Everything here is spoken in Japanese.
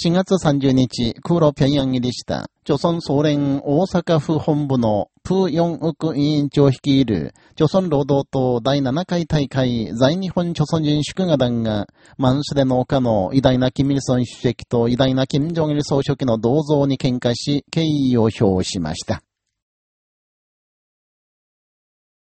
4月30日、空路平壌入りした、朝鮮総連大阪府本部のプー・ヨンウク委員長率いる、朝鮮労働党第7回大会在日本朝鮮人祝賀団が、マンスデの丘の偉大なキ日ルソン主席と偉大なキム・ジョンイル総書記の銅像に喧嘩し、敬意を表しました。